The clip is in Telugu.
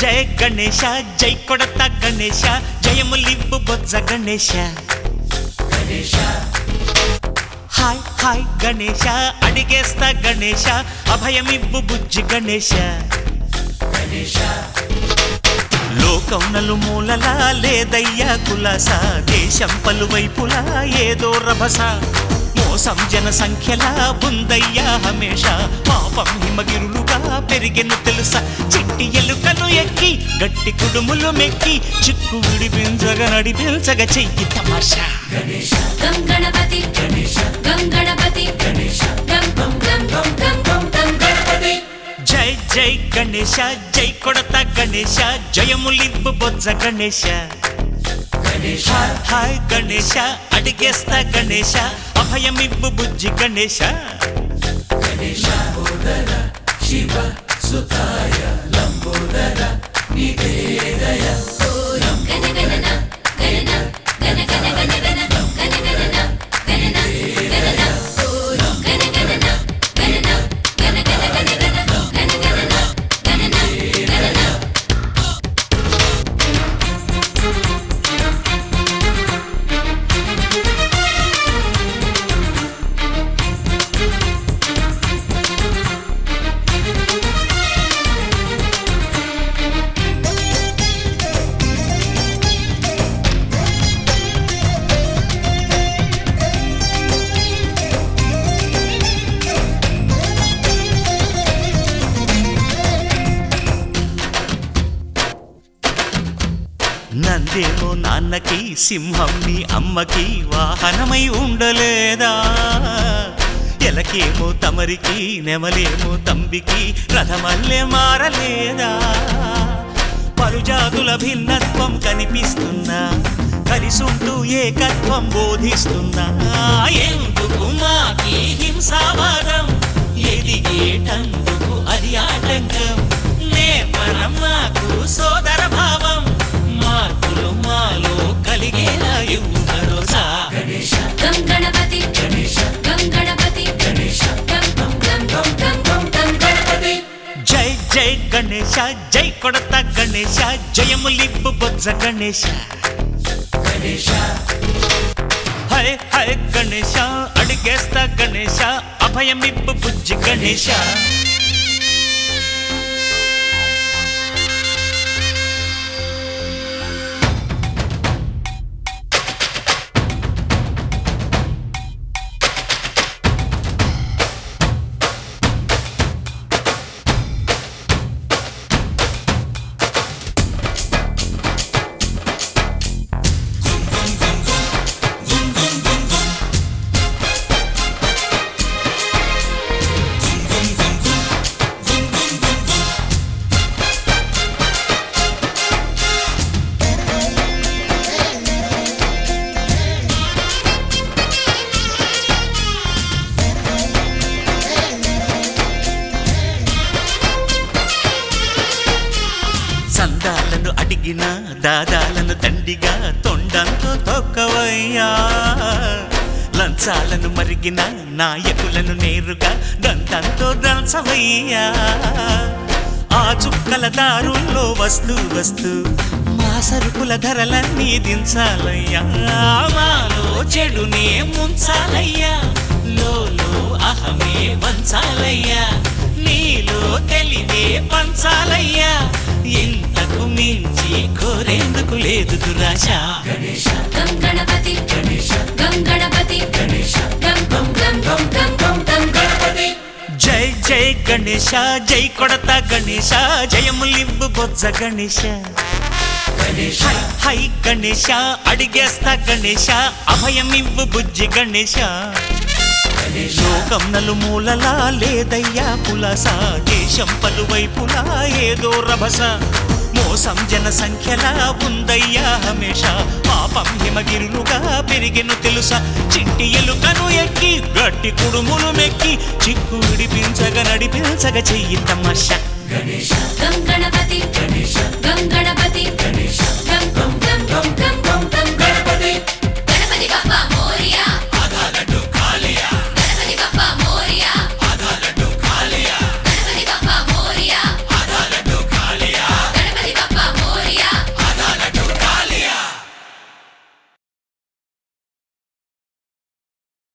జయ గణేశ జై కొడత గణేశ జయములిబ్బు బొజ్జ గణేశ. హాయ్ హాయ్ గణేశ అడిగేస్తా గణేశ అభయమిబ్బు బుజ్జి గణేశ. లోకౌనలు మూలలా లేదయ్యా కులాస దేశం పలువైపులా ఏదో రభస. మోసం జన సంఖ్యలా ఉందయ్యా హమేష. పాపం హిమగిరులుగా పెరిగెను తెలుసా. చిట్టి ఎలుకలు ఎక్కి గట్టి కుడుములు మెక్కి చిక్కు విడిపించగ నడిపించగ చెయ్యి తమాషా. గణపతి గణపతి జై జై గణేశ జై కొడత గణేశ జయములివ్వు బొజ్జ గణేశ. హాయ్ హాయ్ గణేశ అడిగేస్తా గణేశ. అభయమివ్వు బుజ్జి గణేశ. గణ నందేమో నాన్నకి సింహం నీ అమ్మకి వాహనమై ఉండలేదా? ఎలకేమో తమరికి నెమలేమో తంబికి రథమల్లే మారలేదా? పలుజాతుల భిన్నత్వం కనిపిస్తున్నా కలిసుంటూ ఏకత్వం బోధిస్తున్నా. ఎందుకు మాకి హింసావాదం? ఎదిగేటందుకు అది ఆటంకం. నేపరం మాకు సోదర. భావం జై గణేశ జై కొడత గణేశ జయములిప్పు బొజ్జ గణేశ గణేశ. హై హై గణేశ అడిగేస్తా గణేశ అభయమిప్పు బుజ్జి గణేశ. నన్ను అడిగిన దాదాలను దండిగా తొండంతో తొక్కవయ్యా. లంచాలను మరిగిన నాయకులను నేరుగా దంతంతో దంచవయ్యా ఆ చుక్కల దారుల్లో వస్తూ వస్తూ మా సరుకుల ధరలన్నీ దించాలయ్యా. మాలో చెడునే ముంచాలయ్యా. లోలో అహమే పంచాలయ్యా నీలో తెలివే పంచాలయ్యా. కోరేందుకు లేదు దురాశ గం గణపతి గం గణపతి గం గం గం గం గం గం గం గణపతి జై జై గణేశ జై కొడత గణేశ జయములివ్వు బొజ్జ గణేశ. హై హై గణేశ అడిగేస్తా గణేశ అభయమివ్వు బుజ్జి గణేశ. లోకం నలుమూలలా లేదయ్యా పులస దేశం పలువైపులా ఏదో రభస. మోసం జన సంఖ్యలా ఉందయ్యా హమేష. పాపం హిమగిరులుగా పెరిగెను తెలుసా. చిట్టి ఎలుకను ఎక్కి గట్టి కుడుములు మెక్కి చిక్కు విడిపించగ నడిపించగ చెయ్యి తమాషా. గణేష. గణపతి